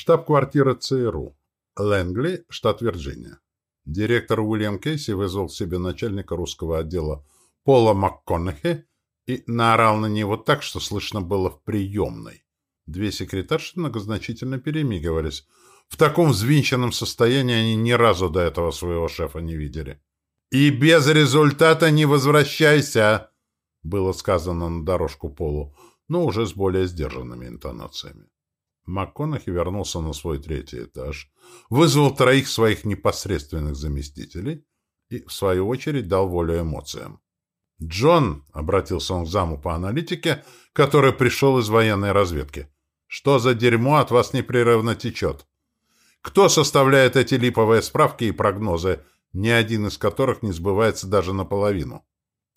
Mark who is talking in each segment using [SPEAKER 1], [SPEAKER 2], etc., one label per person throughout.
[SPEAKER 1] Штаб-квартира ЦРУ. Лэнгли, штат Вирджиния. Директор Уильям Кейси вызвал себе начальника русского отдела Пола МакКоннехи и наорал на него так, что слышно было в приемной. Две секретарши многозначительно перемигивались. В таком взвинченном состоянии они ни разу до этого своего шефа не видели. «И без результата не возвращайся!» было сказано на дорожку Полу, но уже с более сдержанными интонациями. МакКонахи вернулся на свой третий этаж, вызвал троих своих непосредственных заместителей и, в свою очередь, дал волю эмоциям. «Джон», — обратился он к заму по аналитике, который пришел из военной разведки, — «что за дерьмо от вас непрерывно течет? Кто составляет эти липовые справки и прогнозы, ни один из которых не сбывается даже наполовину?»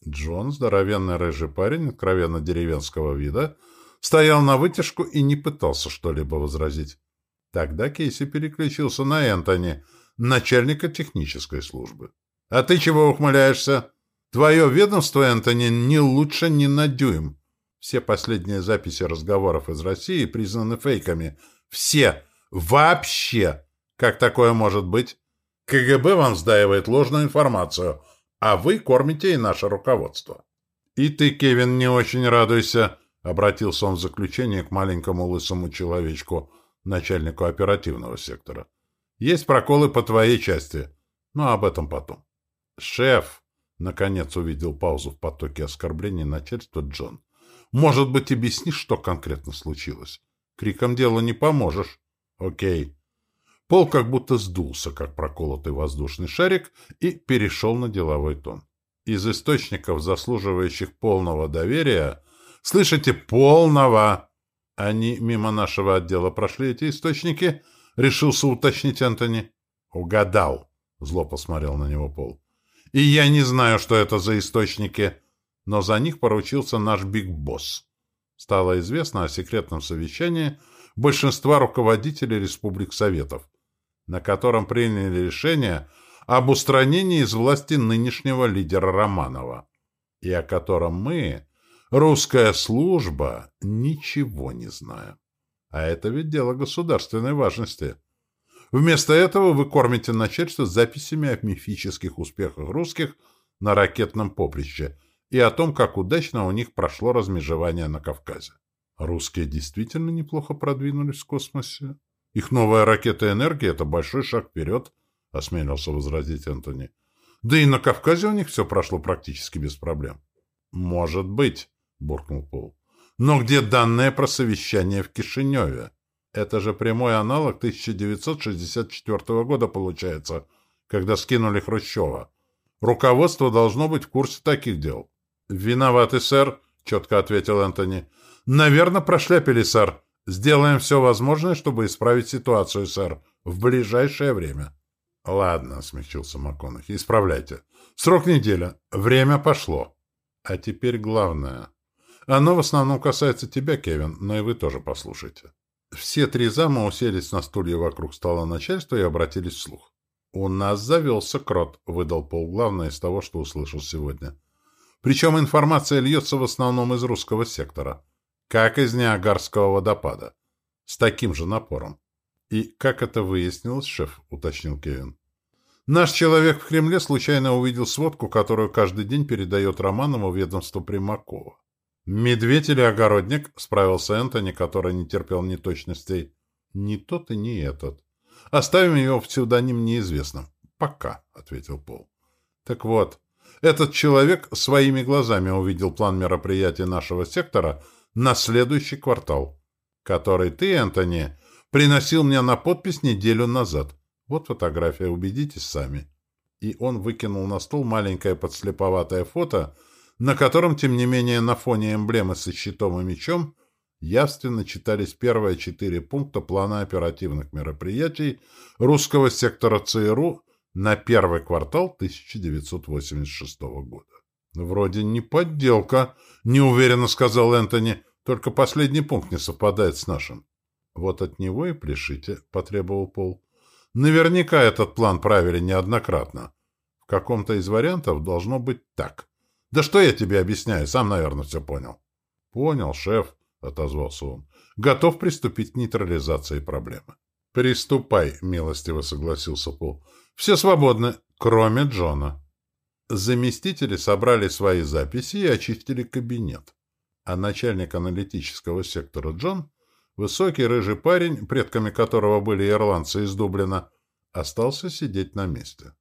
[SPEAKER 1] Джон, здоровенный рыжий парень, откровенно деревенского вида, стоял на вытяжку и не пытался что-либо возразить. Тогда Кейси переключился на Энтони, начальника технической службы. «А ты чего ухмыляешься? Твое ведомство, Энтони, не лучше ни на дюйм. Все последние записи разговоров из России признаны фейками. Все! Вообще! Как такое может быть? КГБ вам сдаивает ложную информацию, а вы кормите и наше руководство». «И ты, Кевин, не очень радуйся», Обратился он в заключение к маленькому лысому человечку, начальнику оперативного сектора. «Есть проколы по твоей части, но об этом потом». «Шеф!» — наконец увидел паузу в потоке оскорблений начальства Джон. «Может быть, объяснишь, что конкретно случилось? Криком делу не поможешь». «Окей». Пол как будто сдулся, как проколотый воздушный шарик, и перешел на деловой тон. Из источников, заслуживающих полного доверия, Слышите, полного. Они мимо нашего отдела прошли эти источники? Решился уточнить Антони. Угадал. Зло посмотрел на него Пол. И я не знаю, что это за источники, но за них поручился наш биг-босс. Стало известно о секретном совещании большинства руководителей республик Советов, на котором приняли решение об устранении из власти нынешнего лидера Романова, и о котором мы, Русская служба ничего не знаю. А это ведь дело государственной важности. Вместо этого вы кормите начальство записями о мифических успехах русских на ракетном поприще и о том, как удачно у них прошло размежевание на Кавказе. Русские действительно неплохо продвинулись в космосе. Их новая ракета энергии — это большой шаг вперед, — осмелился возразить Антони. Да и на Кавказе у них все прошло практически без проблем. Может быть, буркнул Пол. Но где данные про совещание в Кишиневе? Это же прямой аналог 1964 года получается, когда скинули Хрущева. Руководство должно быть в курсе таких дел. «Виноваты, сэр», — четко ответил Энтони. «Наверное, прошляпили, сэр. Сделаем все возможное, чтобы исправить ситуацию, сэр, в ближайшее время». «Ладно», — смягчился МакКонахи, — «исправляйте. Срок неделя. Время пошло. А теперь главное. Оно в основном касается тебя, Кевин, но и вы тоже послушайте. Все три зама уселись на стулья вокруг стола начальства и обратились вслух. «У нас завелся крот», — выдал Пол главное из того, что услышал сегодня. Причем информация льется в основном из русского сектора, как из Ниагарского водопада, с таким же напором. «И как это выяснилось, шеф?» — уточнил Кевин. «Наш человек в Кремле случайно увидел сводку, которую каждый день передает Романову ведомство Примакова. «Медведь или огородник?» — справился Энтони, который не терпел неточностей. «Ни тот и не этот. Оставим его в псевдоним неизвестным. Пока», — ответил Пол. «Так вот, этот человек своими глазами увидел план мероприятий нашего сектора на следующий квартал, который ты, Энтони, приносил мне на подпись неделю назад. Вот фотография, убедитесь сами». И он выкинул на стол маленькое подслеповатое фото — на котором, тем не менее, на фоне эмблемы со щитом и мечом явственно читались первые четыре пункта плана оперативных мероприятий русского сектора ЦРУ на первый квартал 1986 года. «Вроде не подделка», — неуверенно сказал Энтони, «только последний пункт не совпадает с нашим». «Вот от него и пляшите», — потребовал Пол. «Наверняка этот план правили неоднократно. В каком-то из вариантов должно быть так». Да что я тебе объясняю, сам, наверное, все понял. Понял, шеф, отозвался он. Готов приступить к нейтрализации проблемы. «Приступай», — милостиво согласился Пол. «Все свободны, кроме Джона». Заместители собрали свои записи и очистили кабинет. А начальник аналитического сектора Джон, высокий рыжий парень, предками которого были ирландцы из Дублина, остался сидеть на месте.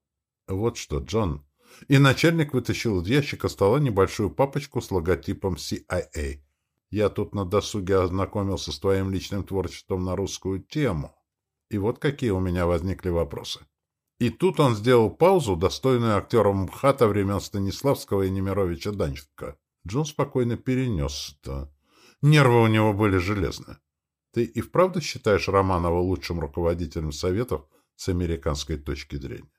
[SPEAKER 1] «Вот что, Джон». И начальник вытащил из ящика стола небольшую папочку с логотипом CIA. «Я тут на досуге ознакомился с твоим личным творчеством на русскую тему. И вот какие у меня возникли вопросы». И тут он сделал паузу, достойную актерам МХАТа времен Станиславского и Немировича Данченко. Джон спокойно перенес это. Нервы у него были железные. Ты и вправду считаешь Романова лучшим руководителем Советов с американской точки зрения?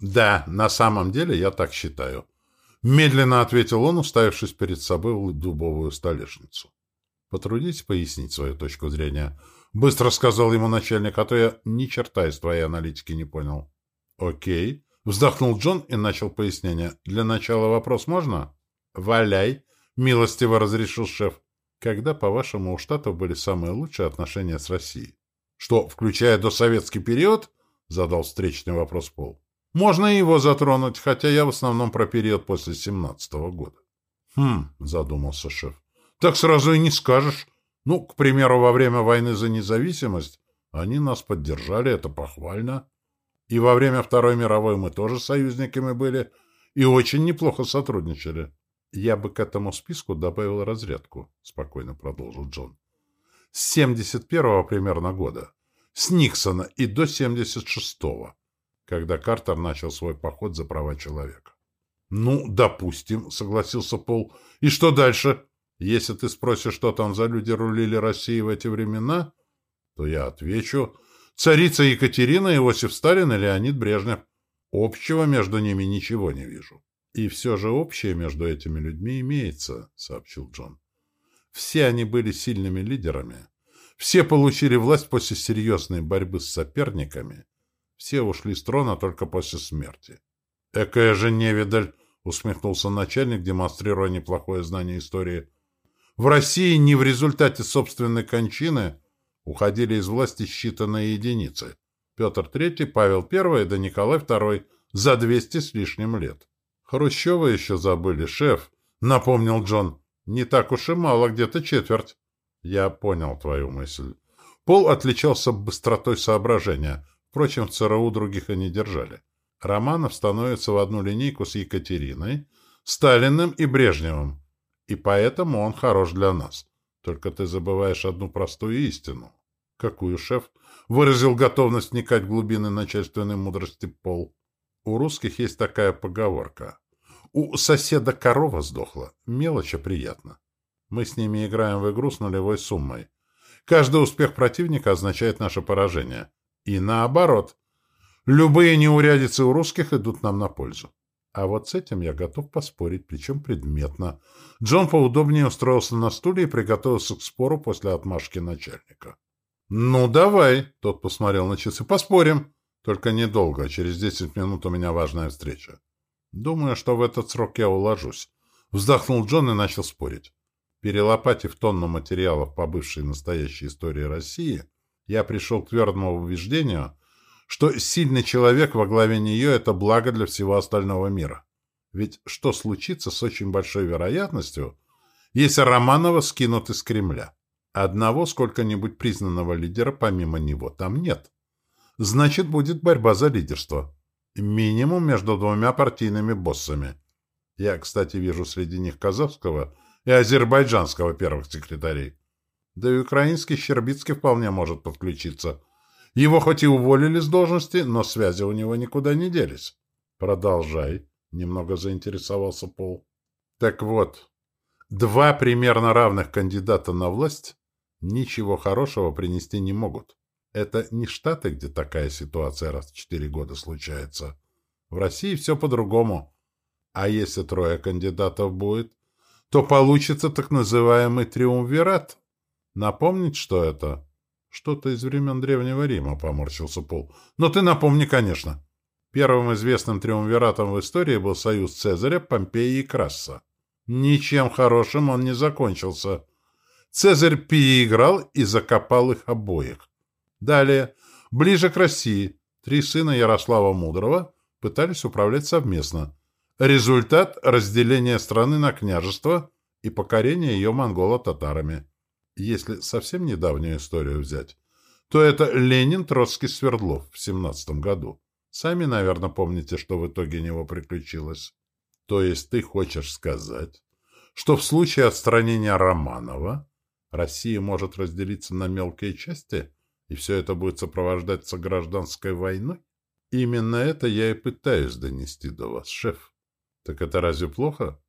[SPEAKER 1] Да, на самом деле я так считаю. Медленно ответил он, уставившись перед собой в дубовую столешницу. Потрудитесь пояснить свою точку зрения. Быстро сказал ему начальник, а то я ни черта из твоей аналитики не понял. «Окей». Вздохнул Джон и начал пояснение. «Для начала вопрос можно?» «Валяй», — милостиво разрешил шеф. «Когда, по-вашему, у Штатов были самые лучшие отношения с Россией?» «Что, включая досоветский период?» — задал встречный вопрос Пол. «Можно и его затронуть, хотя я в основном про период после семнадцатого года». «Хм», — задумался шеф. «Так сразу и не скажешь. Ну, к примеру, во время войны за независимость они нас поддержали, это похвально». И во время Второй мировой мы тоже союзниками были и очень неплохо сотрудничали. Я бы к этому списку добавил разрядку, спокойно продолжил Джон. С 71-го примерно года. С Никсона и до 76-го, когда Картер начал свой поход за права человека. «Ну, допустим», — согласился Пол. «И что дальше? Если ты спросишь, что там за люди рулили Россией в эти времена, то я отвечу, Царица Екатерина, Иосиф Сталин и Леонид Брежнев. Общего между ними ничего не вижу. И все же общее между этими людьми имеется, сообщил Джон. Все они были сильными лидерами. Все получили власть после серьезной борьбы с соперниками. Все ушли с трона только после смерти. «Экая же невидаль!» — усмехнулся начальник, демонстрируя неплохое знание истории. «В России не в результате собственной кончины, уходили из власти считанные единицы. Петр III, Павел I да Николай II за 200 с лишним лет. Хрущева еще забыли, шеф, напомнил Джон. Не так уж и мало, где-то четверть. Я понял твою мысль. Пол отличался быстротой соображения. Впрочем, в ЦРУ других они держали. Романов становится в одну линейку с Екатериной, Сталиным и Брежневым. И поэтому он хорош для нас. Только ты забываешь одну простую истину. Какую шеф? Выразил готовность вникать в глубины начальственной мудрости Пол. У русских есть такая поговорка. У соседа корова сдохла. Мелочь, а приятно. Мы с ними играем в игру с нулевой суммой. Каждый успех противника означает наше поражение. И наоборот. Любые неурядицы у русских идут нам на пользу. А вот с этим я готов поспорить, причем предметно. Джон поудобнее устроился на стуле и приготовился к спору после отмашки начальника. «Ну, давай», — тот посмотрел на часы, — «поспорим. Только недолго, через десять минут у меня важная встреча». «Думаю, что в этот срок я уложусь». Вздохнул Джон и начал спорить. Перелопатив тонну материалов по бывшей настоящей истории России, я пришел к твердому убеждению, что сильный человек во главе нее — это благо для всего остального мира. Ведь что случится с очень большой вероятностью, если Романова скинут из Кремля? Одного сколько-нибудь признанного лидера помимо него там нет. Значит, будет борьба за лидерство. Минимум между двумя партийными боссами. Я, кстати, вижу среди них казахского и азербайджанского первых секретарей. Да и украинский Щербицкий вполне может подключиться. Его хоть и уволили с должности, но связи у него никуда не делись. Продолжай, немного заинтересовался Пол. Так вот, два примерно равных кандидата на власть ничего хорошего принести не могут. Это не Штаты, где такая ситуация раз в четыре года случается. В России все по-другому. А если трое кандидатов будет, то получится так называемый триумвират. Напомнить, что это? Что-то из времен Древнего Рима, поморщился Пол. Но ты напомни, конечно. Первым известным триумвиратом в истории был союз Цезаря, Помпеи и Краса. Ничем хорошим он не закончился. Цезарь переиграл и закопал их обоих. Далее Ближе к России. Три сына Ярослава Мудрого пытались управлять совместно. Результат – разделение страны на княжество и покорение ее монголо-татарами. Если совсем недавнюю историю взять, то это Ленин, Троцкий, Свердлов в 17 году. Сами, наверное, помните, что в итоге него приключилось. То есть ты хочешь сказать, что в случае отстранения Романова Россия может разделиться на мелкие части, и все это будет сопровождаться гражданской войной? Именно это я и пытаюсь донести до вас, шеф. Так это разве плохо?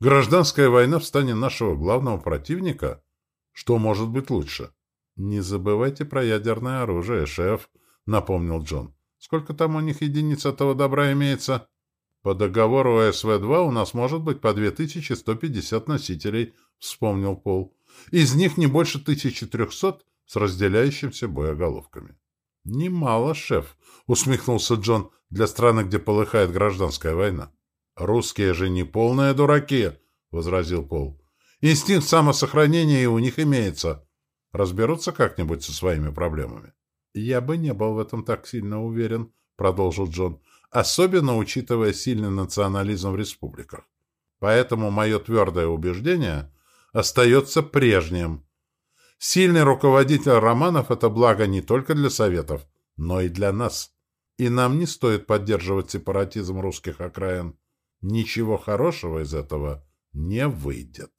[SPEAKER 1] Гражданская война в стане нашего главного противника? Что может быть лучше? Не забывайте про ядерное оружие, шеф, напомнил Джон. Сколько там у них единиц этого добра имеется? По договору СВ-2 у нас может быть по 2150 носителей, вспомнил Пол. Из них не больше 1300 с разделяющимся боеголовками. «Немало, шеф», — усмехнулся Джон, — «для страны, где полыхает гражданская война». «Русские же не полные дураки», — возразил Пол. «Инстинкт самосохранения у них имеется. Разберутся как-нибудь со своими проблемами». «Я бы не был в этом так сильно уверен», — продолжил Джон, «особенно учитывая сильный национализм в республиках. Поэтому мое твердое убеждение остается прежним. Сильный руководитель романов – это благо не только для Советов, но и для нас. И нам не стоит поддерживать сепаратизм русских окраин. Ничего хорошего из этого не выйдет.